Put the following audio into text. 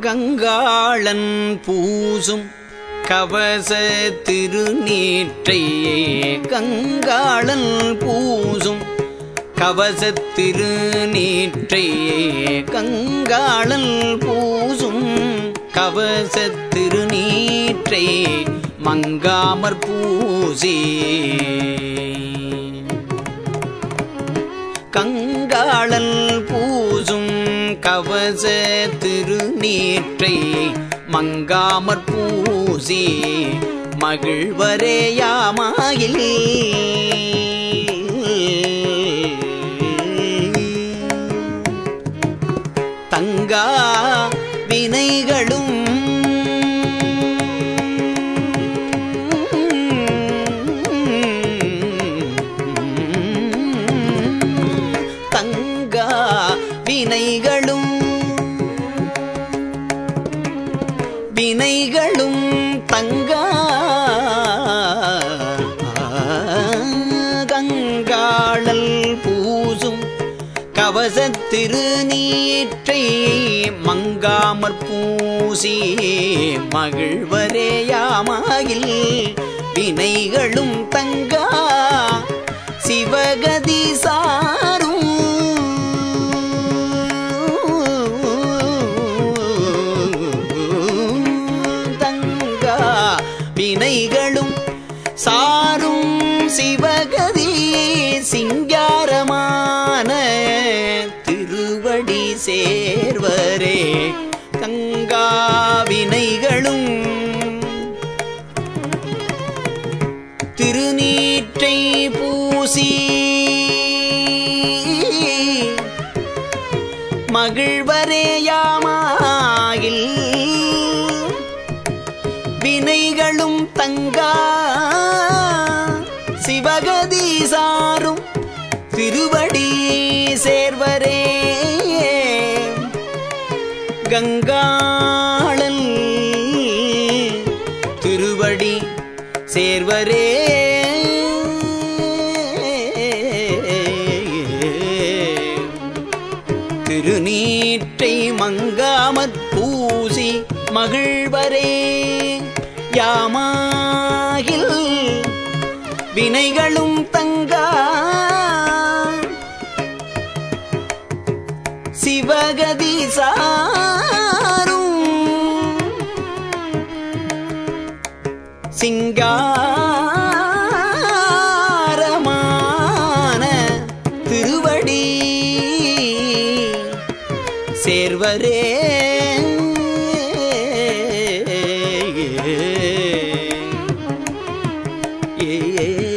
கங்காளன் பூசும் கவச திருநீற்றையே. கங்காளன் பூசும் கவச திருநீற்றையே. கங்காளன் பூசும் கவச திருநீற்றை மங்காமற் பூசி. கங்காளன் பூசும் கவச திருநீற்றை மங்காமற் பூசி மகிழ்வரேயாமாயில் தங்கா வினைகளும் தங்கா வினை வினைகளும் தங்கா. கங்காளல் பூசும் கவசத்திருநீற்றை மங்காமற் பூசி மகிழ்வரேயாமாயில் வினைகளும் தங்க. வினைகளும் சாரும் சிவகதி சிங்காரமான திருவடி சேர்வரே கங்கா வினைகளும் திருநீற்றை பூசி மகிழ்வரேயாமாயில் வினைகளும் தங்கா. சிவகதி சாரும் திருவடி சேர்வரே. கங்காளன் திருவடி சேர்வரே. திருநீற்றை மங்காமற் பூசி மகிழ்வரே. யாமாகில் வினைகளும் தங்கா. சிவகதி சாரும் சிங்காரமான திருவடி. சேர்வரே yeah.